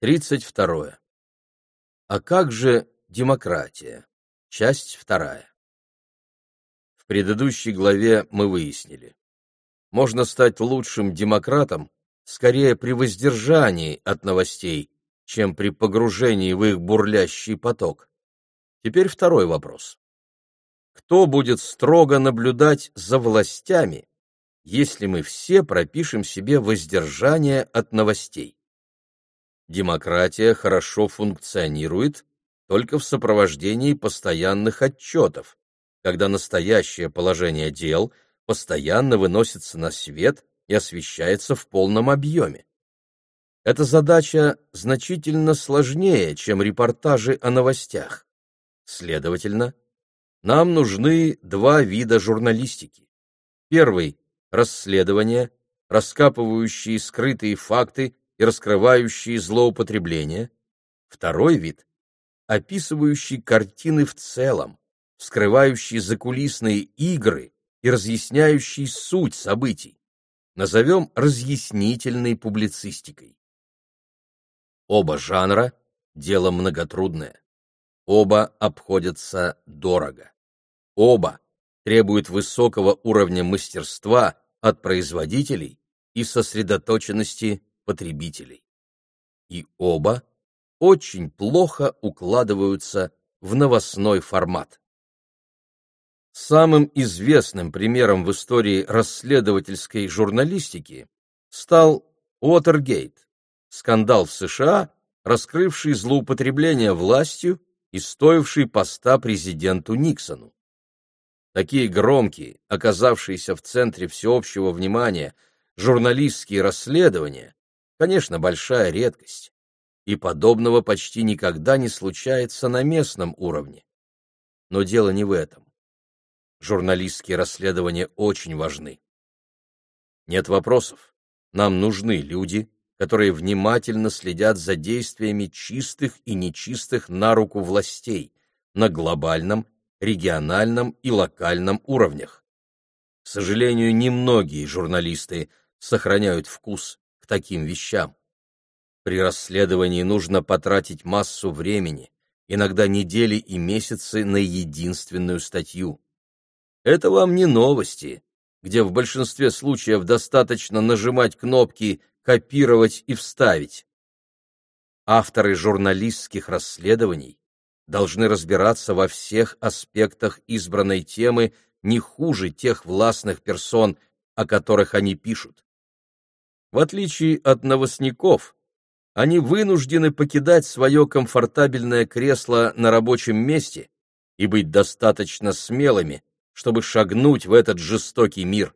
32. А как же демократия? Часть вторая. В предыдущей главе мы выяснили. Можно стать лучшим демократом скорее при воздержании от новостей, чем при погружении в их бурлящий поток. Теперь второй вопрос. Кто будет строго наблюдать за властями, если мы все пропишем себе воздержание от новостей? Демократия хорошо функционирует только в сопровождении постоянных отчетов, когда настоящее положение дел постоянно выносится на свет и освещается в полном объеме. Эта задача значительно сложнее, чем репортажи о новостях. Следовательно, нам нужны два вида журналистики. Первый – расследования, раскапывающие скрытые факты и раскрывающие злоупотребления, второй вид — описывающий картины в целом, вскрывающий закулисные игры и разъясняющий суть событий. Назовем разъяснительной публицистикой. Оба жанра — дело многотрудное. Оба обходятся дорого. Оба требуют высокого уровня мастерства от производителей и сосредоточенности потребителей. И оба очень плохо укладываются в новостной формат. Самым известным примером в истории расследовательской журналистики стал Уотергейт, скандал в США, раскрывший злоупотребление властью и стоивший поста президенту Никсону. Такие громкие, оказавшиеся в центре всеобщего внимания, журналистские расследования конечно, большая редкость, и подобного почти никогда не случается на местном уровне. Но дело не в этом. Журналистские расследования очень важны. Нет вопросов. Нам нужны люди, которые внимательно следят за действиями чистых и нечистых на руку властей на глобальном, региональном и локальном уровнях. К сожалению, немногие журналисты сохраняют вкус таким вещам. При расследовании нужно потратить массу времени, иногда недели и месяцы на единственную статью. Это вам не новости, где в большинстве случаев достаточно нажимать кнопки «копировать» и «вставить». Авторы журналистских расследований должны разбираться во всех аспектах избранной темы не хуже тех властных персон, о которых они пишут. В отличие от новостников, они вынуждены покидать свое комфортабельное кресло на рабочем месте и быть достаточно смелыми, чтобы шагнуть в этот жестокий мир.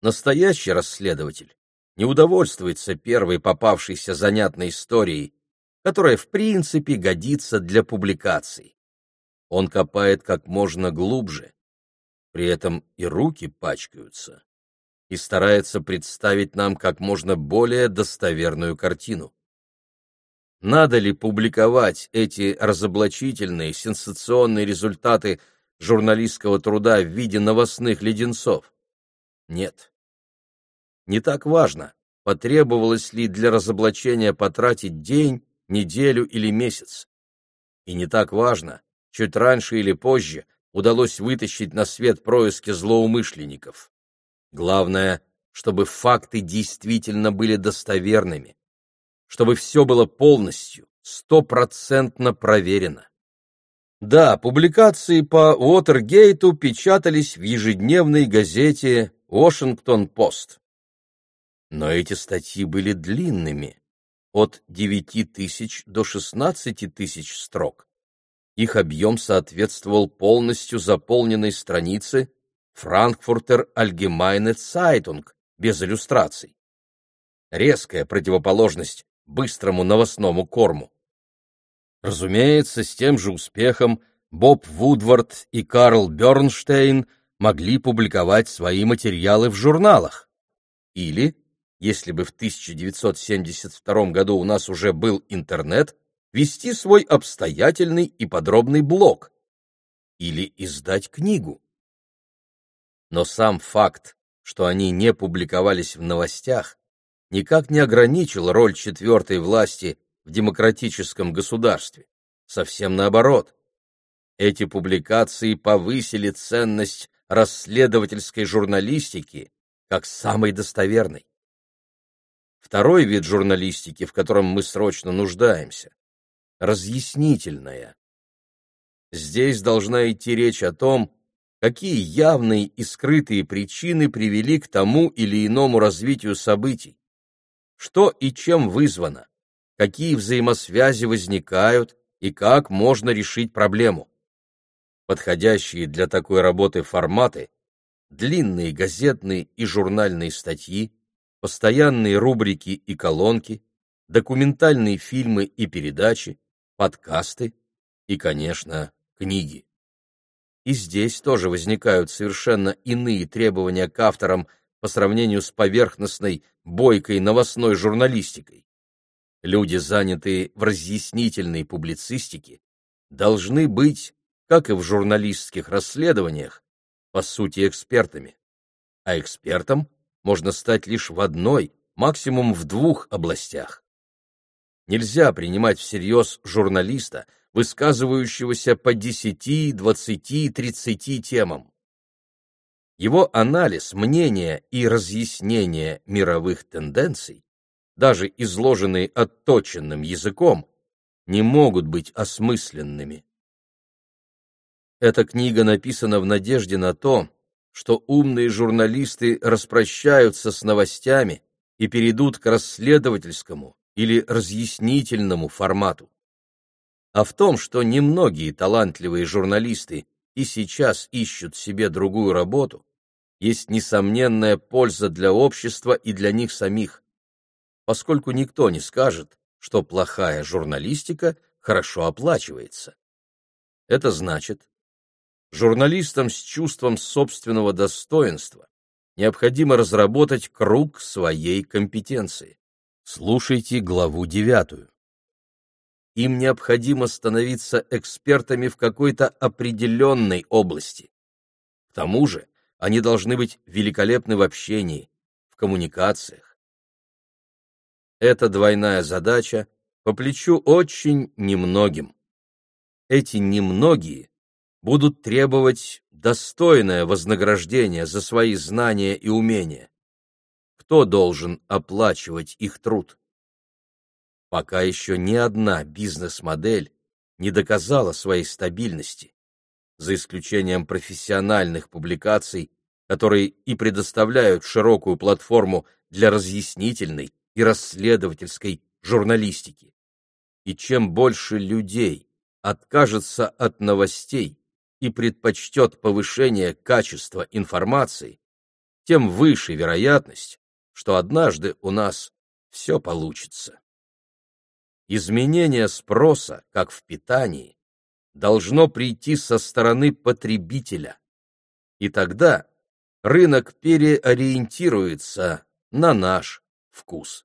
Настоящий расследователь не удовольствуется первой попавшейся занятной историей, которая в принципе годится для публикаций. Он копает как можно глубже, при этом и руки пачкаются и старается представить нам как можно более достоверную картину. Надо ли публиковать эти разоблачительные, сенсационные результаты журналистского труда в виде новостных леденцов? Нет. Не так важно, потребовалось ли для разоблачения потратить день, неделю или месяц. И не так важно, чуть раньше или позже удалось вытащить на свет происки злоумышленников. Главное, чтобы факты действительно были достоверными, чтобы все было полностью, стопроцентно проверено. Да, публикации по Уотергейту печатались в ежедневной газете «Вашингтон-Пост». Но эти статьи были длинными, от 9 тысяч до 16 тысяч строк. Их объем соответствовал полностью заполненной странице Франкфуртер Allgemeine Zeitung без иллюстраций. Резкая противоположность быстрому новостному корму. Разумеется, с тем же успехом Боб Вудвард и Карл Бернштейн могли публиковать свои материалы в журналах. Или, если бы в 1972 году у нас уже был интернет, вести свой обстоятельный и подробный блог. Или издать книгу но сам факт, что они не публиковались в новостях, никак не ограничил роль четвертой власти в демократическом государстве. Совсем наоборот. Эти публикации повысили ценность расследовательской журналистики как самой достоверной. Второй вид журналистики, в котором мы срочно нуждаемся – разъяснительная. Здесь должна идти речь о том, какие явные и скрытые причины привели к тому или иному развитию событий, что и чем вызвано, какие взаимосвязи возникают и как можно решить проблему. Подходящие для такой работы форматы – длинные газетные и журнальные статьи, постоянные рубрики и колонки, документальные фильмы и передачи, подкасты и, конечно, книги. И здесь тоже возникают совершенно иные требования к авторам по сравнению с поверхностной, бойкой новостной журналистикой. Люди, занятые в разъяснительной публицистике, должны быть, как и в журналистских расследованиях, по сути экспертами. А экспертом можно стать лишь в одной, максимум в двух областях. Нельзя принимать всерьез журналиста – высказывающегося по 10, 20, 30 темам. Его анализ, мнение и разъяснение мировых тенденций, даже изложенные отточенным языком, не могут быть осмысленными. Эта книга написана в надежде на то, что умные журналисты распрощаются с новостями и перейдут к расследовательскому или разъяснительному формату а в том, что немногие талантливые журналисты и сейчас ищут себе другую работу, есть несомненная польза для общества и для них самих, поскольку никто не скажет, что плохая журналистика хорошо оплачивается. Это значит, журналистам с чувством собственного достоинства необходимо разработать круг своей компетенции. Слушайте главу девятую им необходимо становиться экспертами в какой-то определенной области. К тому же они должны быть великолепны в общении, в коммуникациях. Эта двойная задача по плечу очень немногим. Эти немногие будут требовать достойное вознаграждение за свои знания и умения. Кто должен оплачивать их труд? Пока еще ни одна бизнес-модель не доказала своей стабильности, за исключением профессиональных публикаций, которые и предоставляют широкую платформу для разъяснительной и расследовательской журналистики. И чем больше людей откажется от новостей и предпочтет повышение качества информации, тем выше вероятность, что однажды у нас все получится. Изменение спроса, как в питании, должно прийти со стороны потребителя. И тогда рынок переориентируется на наш вкус.